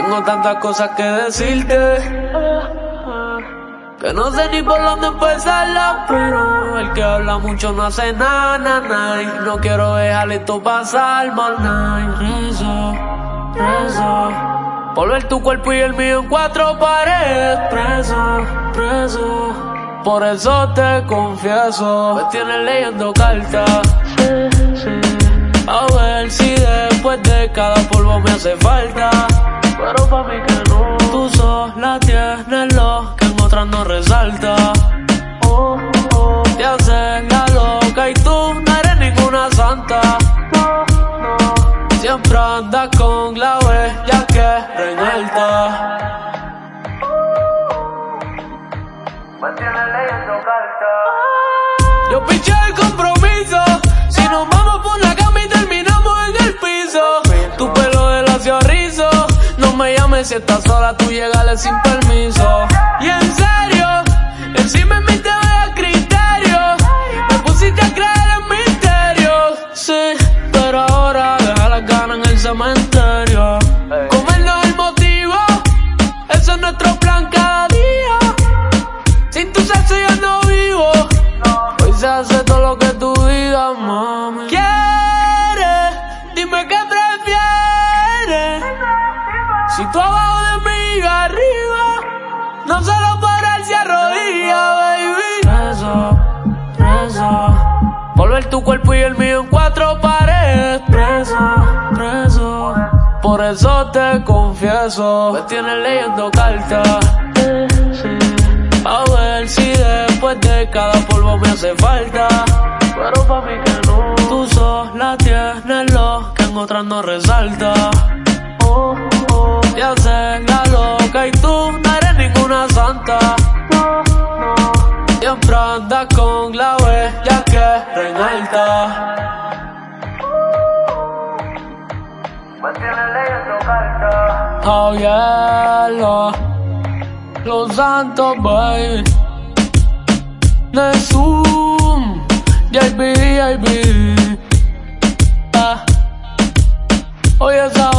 Tengo tantas cosas que decirte. Que no sé ni por dónde empezarla, pero el que habla mucho no hace nada, nada, Y no quiero dejar esto pasar, mal night. Rezo, rezo. Por ver tu cuerpo y el mío en cuatro paredes. Preso, preso. Por eso te confieso. Me tienes leyendo cartas. A ver si después de cada polvo me hace falta. Pero pa' mí que no. Tú sola tienes lo que en otras no resalta. Oh, oh, te haces la loca y tú no eres ninguna santa. No, no. Siempre andas con la ya que renalta. Me tienes leyendo cartas. Si estás sola, tú llegale sin permiso. Y en serio, encima mi te a criterio. Me pusiste a creer en misterios. Sí, pero ahora deja las ganas en el cementerio. No solo por él se arrodilla, baby. Preso, preso. Por ver tu cuerpo y el mío en cuatro paredes. Preso, preso. Por eso te confieso. Me tienes leyendo cartas. A ver si después de cada polvo me hace falta. Pero pa' mí que no. Tú sola tienes lo que en otras no resalta. Oh, oh. Te haces la loca y No, no. Siempre andas con la ya que renalta. Me tienes leyendo cartas. Oh, yeah, lo. Los Santos, baby. Nesum, JB, JB. Ah. Oye, esa